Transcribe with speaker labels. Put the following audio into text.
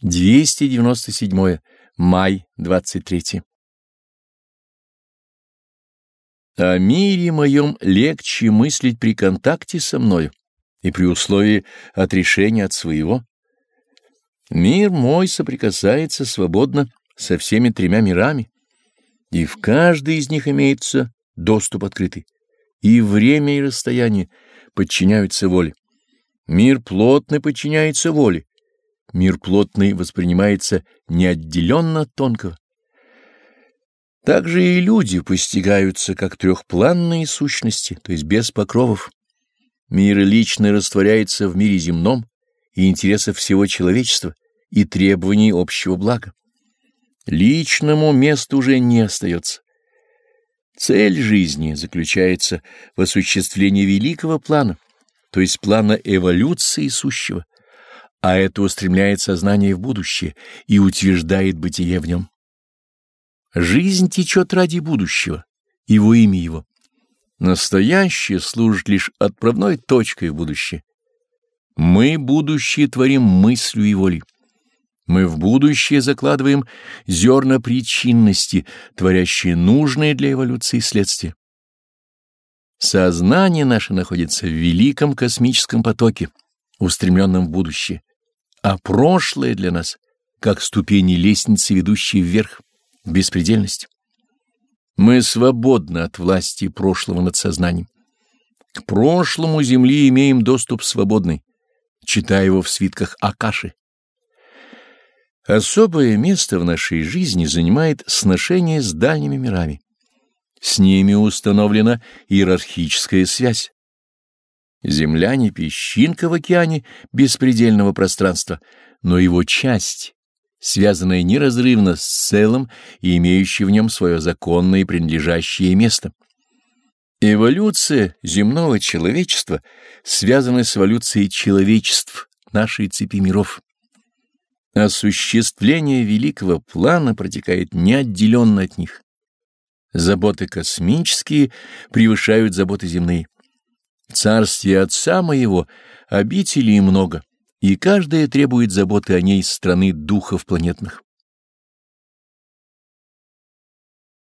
Speaker 1: 297. Май 23. О мире моем легче мыслить при контакте со мною и при условии отрешения от своего. Мир мой соприкасается свободно со всеми тремя мирами, и в каждой из них имеется доступ открытый, и время и расстояние подчиняются воле. Мир плотно подчиняется воле, Мир плотный воспринимается неотделенно от тонкого. Также и люди постигаются как трехпланные сущности, то есть без покровов. Мир личный растворяется в мире земном и интересов всего человечества и требований общего блага. Личному месту уже не остается. Цель жизни заключается в осуществлении великого плана, то есть плана эволюции сущего а это устремляет сознание в будущее и утверждает бытие в нем. Жизнь течет ради будущего, его имя его. Настоящее служит лишь отправной точкой в будущее. Мы будущее творим мыслью и волей. Мы в будущее закладываем зерна причинности, творящие нужные для эволюции следствия. Сознание наше находится в великом космическом потоке, устремленном в будущее а прошлое для нас как ступени лестницы, ведущие вверх, в беспредельность. Мы свободны от власти прошлого над сознанием. К прошлому Земли имеем доступ свободный, читая его в свитках Акаши. Особое место в нашей жизни занимает сношение с дальними мирами. С ними установлена иерархическая связь. Земля не песчинка в океане беспредельного пространства, но его часть, связанная неразрывно с целым и имеющая в нем свое законное и принадлежащее место. Эволюция земного человечества связана с эволюцией человечеств нашей цепи миров. Осуществление великого плана протекает неотделенно от них. Заботы космические превышают заботы земные. В царстве Отца моего обителей много, и каждая требует заботы о ней страны духов планетных.